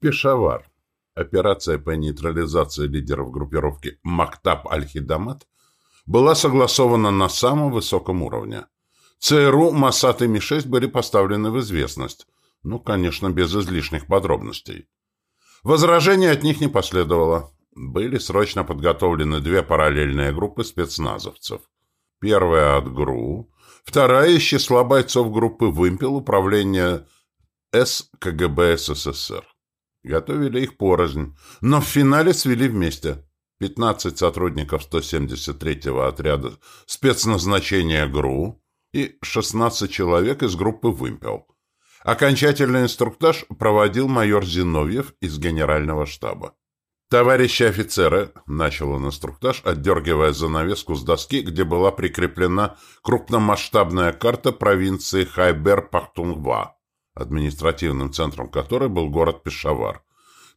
Пешавар. Операция по нейтрализации лидеров группировки Мактаб Аль-Хидамат была согласована на самом высоком уровне. ЦРУ, Масад и Ми-6 были поставлены в известность, ну, конечно, без излишних подробностей. Возражений от них не последовало. Были срочно подготовлены две параллельные группы спецназовцев. Первая от ГРУ, вторая из числа бойцов группы «Вымпел» управления СКГБ СССР. Готовили их порознь, но в финале свели вместе. 15 сотрудников 173-го отряда спецназначения ГРУ и 16 человек из группы «Вымпел». Окончательный инструктаж проводил майор Зиновьев из генерального штаба. «Товарищи офицеры», — начал он инструктаж, отдергивая занавеску с доски, где была прикреплена крупномасштабная карта провинции Хайбер-Пахтунхва административным центром которой был город Пешавар.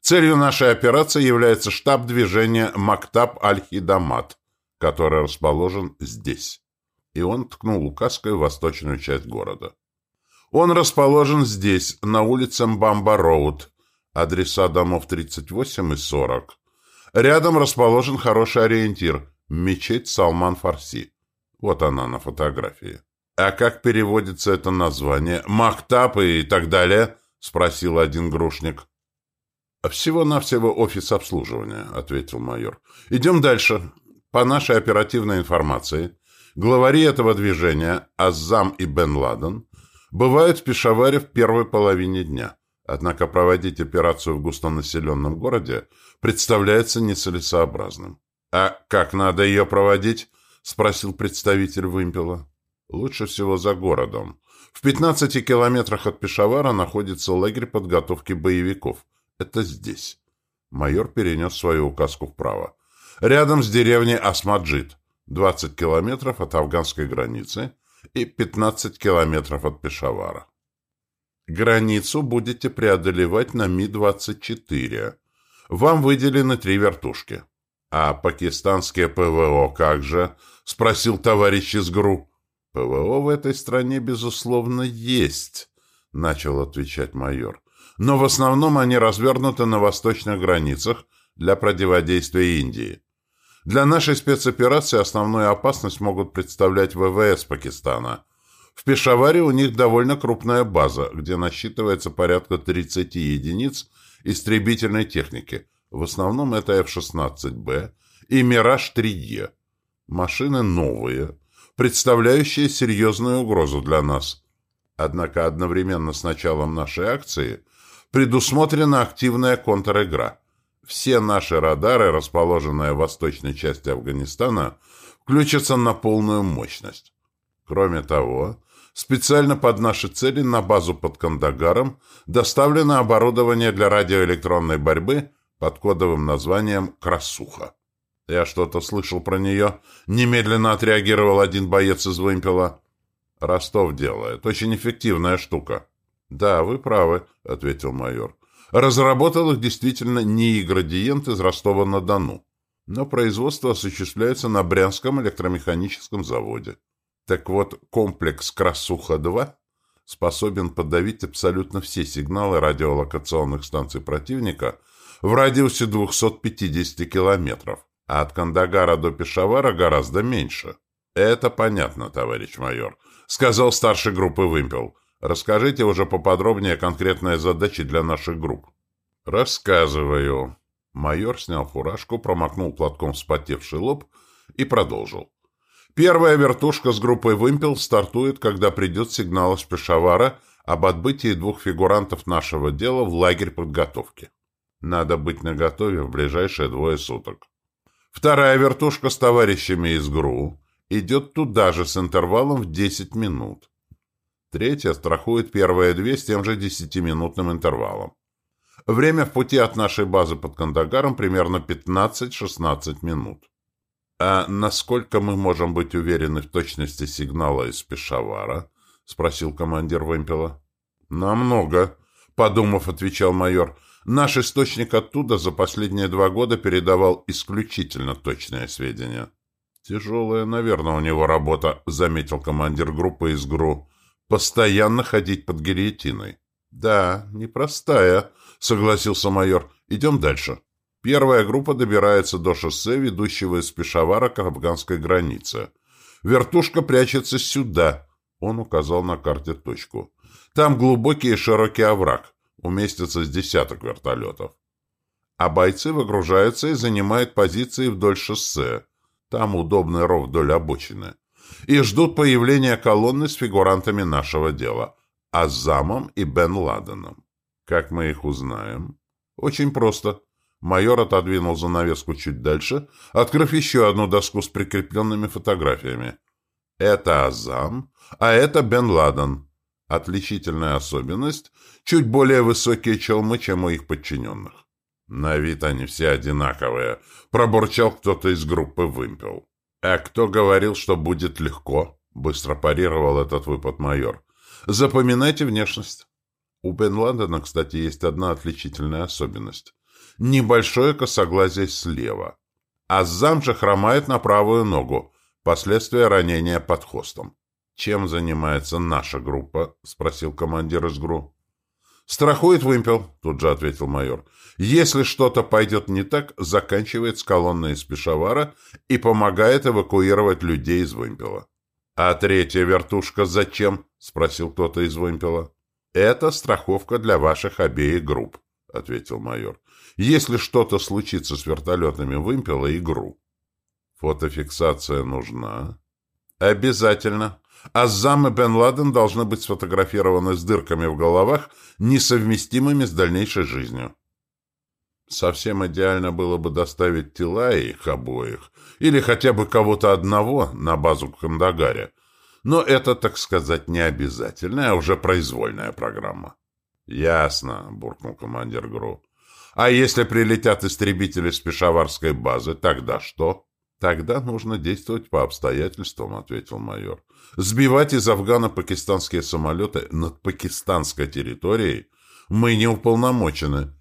Целью нашей операции является штаб движения Мактаб Аль-Хидамат, который расположен здесь. И он ткнул указкой в восточную часть города. Он расположен здесь, на улице Мбамба-Роуд, адреса домов 38 и 40. Рядом расположен хороший ориентир – мечеть Салман-Фарси. Вот она на фотографии. «А как переводится это название? Махтаб и так далее?» — спросил один грушник. «Всего-навсего офис обслуживания», — ответил майор. «Идем дальше. По нашей оперативной информации, главари этого движения, Азам и Бен Ладен, бывают в Пешаваре в первой половине дня. Однако проводить операцию в густонаселенном городе представляется нецелесообразным». «А как надо ее проводить?» — спросил представитель вымпела. Лучше всего за городом. В 15 километрах от Пешавара находится лагерь подготовки боевиков. Это здесь. Майор перенес свою указку вправо. Рядом с деревней Асмаджид. 20 километров от афганской границы и 15 километров от Пешавара. Границу будете преодолевать на Ми-24. Вам выделены три вертушки. А пакистанские ПВО как же? Спросил товарищ из ГРУ. «ПВО в этой стране, безусловно, есть», — начал отвечать майор. «Но в основном они развернуты на восточных границах для противодействия Индии. Для нашей спецоперации основную опасность могут представлять ВВС Пакистана. В Пешаваре у них довольно крупная база, где насчитывается порядка 30 единиц истребительной техники. В основном это F-16B и Мираж-3Е. Машины новые, представляющие серьезную угрозу для нас. Однако одновременно с началом нашей акции предусмотрена активная контр-игра. Все наши радары, расположенные в восточной части Афганистана, включатся на полную мощность. Кроме того, специально под наши цели на базу под Кандагаром доставлено оборудование для радиоэлектронной борьбы под кодовым названием «Красуха». «Я что-то слышал про нее», — немедленно отреагировал один боец из вымпела. «Ростов делает. Очень эффективная штука». «Да, вы правы», — ответил майор. «Разработал их действительно НИИ «Градиент» из Ростова-на-Дону, но производство осуществляется на Брянском электромеханическом заводе. Так вот, комплекс «Красуха-2» способен подавить абсолютно все сигналы радиолокационных станций противника в радиусе 250 километров а от Кандагара до Пешавара гораздо меньше. Это понятно, товарищ майор, сказал старший группы Вымпел. Расскажите уже поподробнее конкретные задачи для наших групп. Рассказываю. Майор снял фуражку, промокнул платком вспотевший лоб и продолжил. Первая вертушка с группой «Вымпел» стартует, когда придет сигнал из Пешавара об отбытии двух фигурантов нашего дела в лагерь подготовки. Надо быть наготове в ближайшие двое суток. Вторая вертушка с товарищами из ГРУ идет туда же с интервалом в 10 минут. Третья страхует первые две с тем же 10-минутным интервалом. Время в пути от нашей базы под Кандагаром примерно 15-16 минут. «А насколько мы можем быть уверены в точности сигнала из Пешавара?» — спросил командир вымпела. «Намного», — подумав, отвечал майор. Наш источник оттуда за последние два года передавал исключительно точные сведения. «Тяжелая, наверное, у него работа», — заметил командир группы из ГРУ. «Постоянно ходить под гильотиной». Да, непростая, согласился майор. Идем дальше. Первая группа добирается до шоссе, ведущего из Пешавара к афганской границе. Вертушка прячется сюда. Он указал на карте точку. Там глубокий и широкий овраг. Уместится с десяток вертолетов. А бойцы выгружаются и занимают позиции вдоль шоссе. Там удобный ров вдоль обочины. И ждут появления колонны с фигурантами нашего дела. Азамом и Бен Ладеном. Как мы их узнаем? Очень просто. Майор отодвинул занавеску чуть дальше, открыв еще одну доску с прикрепленными фотографиями. Это Азам, а это Бен Ладен. Отличительная особенность – чуть более высокие челмы, чем у их подчиненных. На вид они все одинаковые, пробурчал кто-то из группы «Вымпел». «А кто говорил, что будет легко?» – быстро парировал этот выпад майор. «Запоминайте внешность». У Бен Ладена, кстати, есть одна отличительная особенность небольшое косоглазие слева. Азам же хромает на правую ногу, последствия ранения под хостом. «Чем занимается наша группа?» — спросил командир из ГРУ. «Страхует вымпел», — тут же ответил майор. «Если что-то пойдет не так, заканчивает с колонной из Пешавара и помогает эвакуировать людей из вымпела». «А третья вертушка зачем?» — спросил кто-то из вымпела. «Это страховка для ваших обеих групп», — ответил майор если что-то случится с вертолетами вымпела и ГРУ. Фотофиксация нужна? Обязательно. Аззам и Бен Ладен должны быть сфотографированы с дырками в головах, несовместимыми с дальнейшей жизнью. Совсем идеально было бы доставить тела их обоих, или хотя бы кого-то одного на базу в Кандагаре. Но это, так сказать, не обязательная, а уже произвольная программа. «Ясно», — буркнул командир ГРУ. А если прилетят истребители с пешаварской базы, тогда что? Тогда нужно действовать по обстоятельствам, ответил майор. Сбивать из Афгана пакистанские самолеты над пакистанской территорией мы не уполномочены,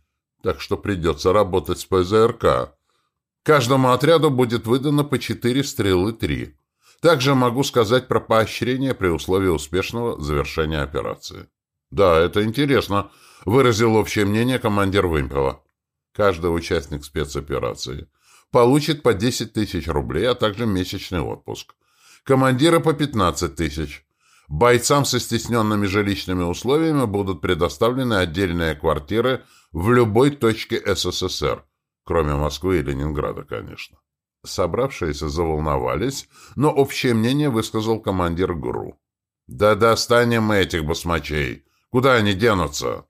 так что придется работать с ПЗРК. Каждому отряду будет выдано по четыре стрелы три. Также могу сказать про поощрение при условии успешного завершения операции. Да, это интересно, выразил общее мнение командир Вымпела. Каждый участник спецоперации получит по 10 тысяч рублей, а также месячный отпуск. Командиры по 15 тысяч. Бойцам со стесненными жилищными условиями будут предоставлены отдельные квартиры в любой точке СССР, кроме Москвы и Ленинграда, конечно. Собравшиеся заволновались, но общее мнение высказал командир ГРУ. «Да достанем мы этих басмачей! Куда они денутся?»